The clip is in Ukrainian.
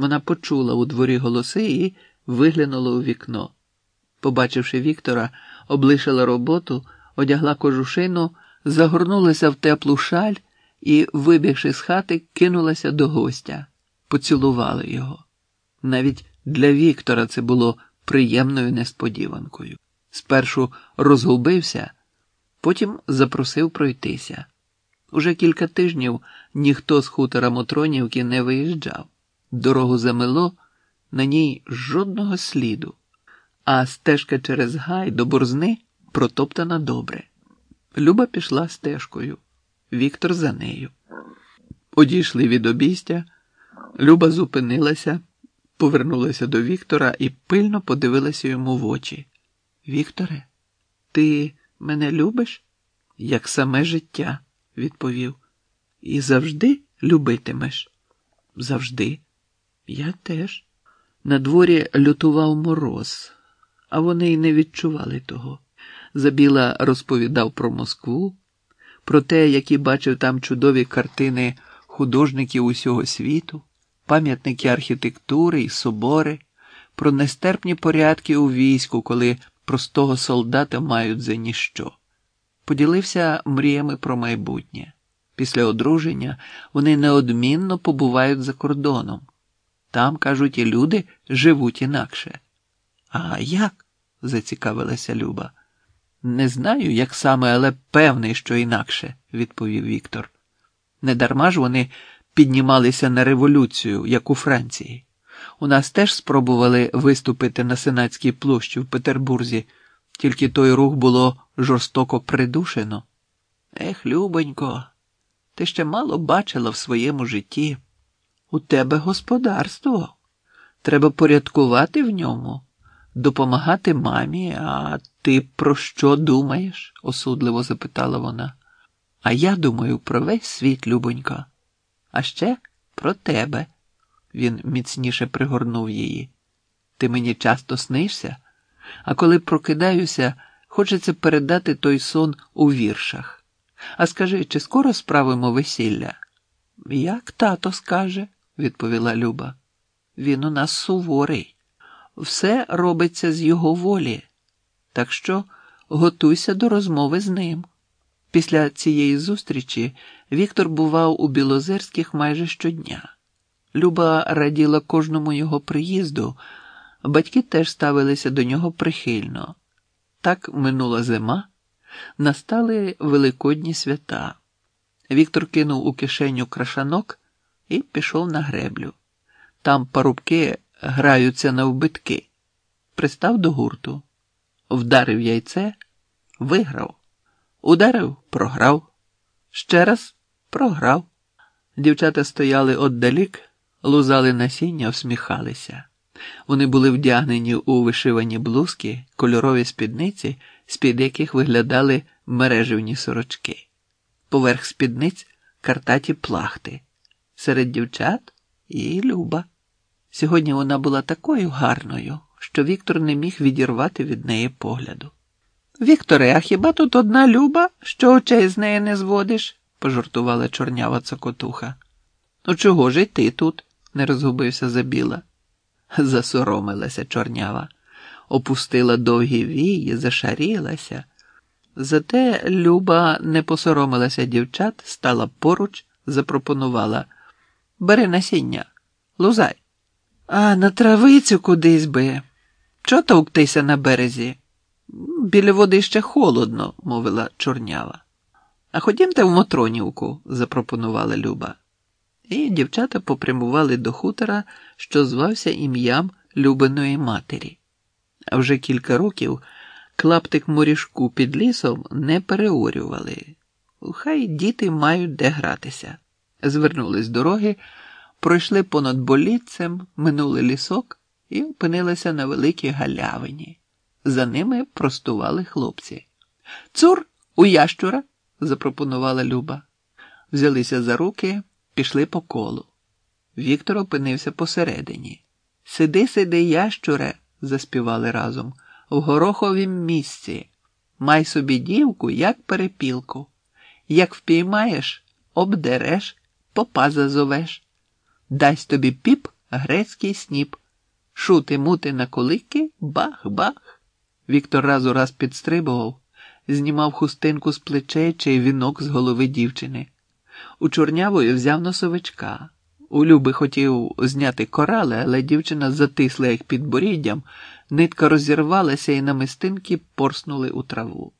Вона почула у дворі голоси і виглянула у вікно. Побачивши Віктора, облишила роботу, одягла кожушину, загорнулася в теплу шаль і, вибігши з хати, кинулася до гостя, поцілувала його. Навіть для Віктора це було приємною несподіванкою. Спершу розгубився, потім запросив пройтися. Уже кілька тижнів ніхто з хутора Мотронівки не виїжджав. Дорогу замело, на ній жодного сліду, а стежка через гай до борзни протоптана добре. Люба пішла стежкою, Віктор за нею. Одійшли від обійстя, Люба зупинилася, повернулася до Віктора і пильно подивилася йому в очі. Вікторе, ти мене любиш? Як саме життя, відповів. І завжди любитимеш? Завжди. Я теж. На дворі лютував мороз, а вони й не відчували того. Забіла розповідав про Москву, про те, які бачив там чудові картини художників усього світу, пам'ятники архітектури і собори, про нестерпні порядки у війську, коли простого солдата мають за ніщо. Поділився мріями про майбутнє. Після одруження вони неодмінно побувають за кордоном. Там, кажуть, і люди живуть інакше. А як? зацікавилася Люба. Не знаю, як саме, але певний, що інакше, відповів Віктор. Недарма ж вони піднімалися на революцію, як у Франції. У нас теж спробували виступити на Сенатській площі в Петербурзі, тільки той рух було жорстоко придушено. Ех, Любонько, ти ще мало бачила в своєму житті. У тебе господарство. Треба порядкувати в ньому, допомагати мамі, а ти про що думаєш? осудливо запитала вона. А я думаю про весь світ, Любонько, а ще про тебе. Він міцніше пригорнув її. Ти мені часто снишся, а коли прокидаюся, хочеться передати той сон у віршах. А скажи, чи скоро справимо весілля? Як тато скаже, відповіла Люба. Він у нас суворий. Все робиться з його волі. Так що готуйся до розмови з ним. Після цієї зустрічі Віктор бував у Білозерських майже щодня. Люба раділа кожному його приїзду, батьки теж ставилися до нього прихильно. Так минула зима, настали великодні свята. Віктор кинув у кишеню крашанок і пішов на греблю. Там парубки граються на вбитки. Пристав до гурту, вдарив яйце, виграв, ударив, програв, ще раз програв. Дівчата стояли отдалік лузали насіння, всміхалися. Вони були вдягнені у вишивані блузки, кольорові спідниці, з-під яких виглядали мереживні сорочки. Поверх спідниць картаті плахти, серед дівчат і Люба. Сьогодні вона була такою гарною, що Віктор не міг відірвати від неї погляду. Вікторе, а хіба тут одна Люба, що очей з неї не зводиш? пожартувала чорнява цокотуха. Ну чого ж і ти тут? не розгубився забіла. Засоромилася чорнява, опустила довгі вії, зашарілася. Зате Люба не посоромилася дівчат, стала поруч, запропонувала Бери насіння, лузай. А на травицю кудись би. Чого товктися на березі? Біля води ще холодно, мовила чорнява. А ходімте в Мотронівку, запропонувала Люба і дівчата попрямували до хутора, що звався ім'ям Любиної матері. А вже кілька років клаптик морішку під лісом не переорювали. Хай діти мають де гратися. Звернули з дороги, пройшли понад болітцем, минули лісок і опинилися на великій галявині. За ними простували хлопці. Цур у ящура, запропонувала Люба. Взялися за руки пішли по колу. Віктор опинився посередині. Сиди, сиди, ящуре, заспівали разом, в гороховім місці. Май собі дівку, як перепілку. Як впіймаєш, обдереш, попа зазовеш. Дасть тобі піп Грецький сніп. Шути мути на колики, бах-бах. Віктор раз у раз підстрибував, знімав хустинку з плечей чи вінок з голови дівчини. У чорнявої взяв носовичка. У Люби хотів зняти корали, але дівчина затисла їх підборіддям, нитка розірвалася і намистинки порснули у траву.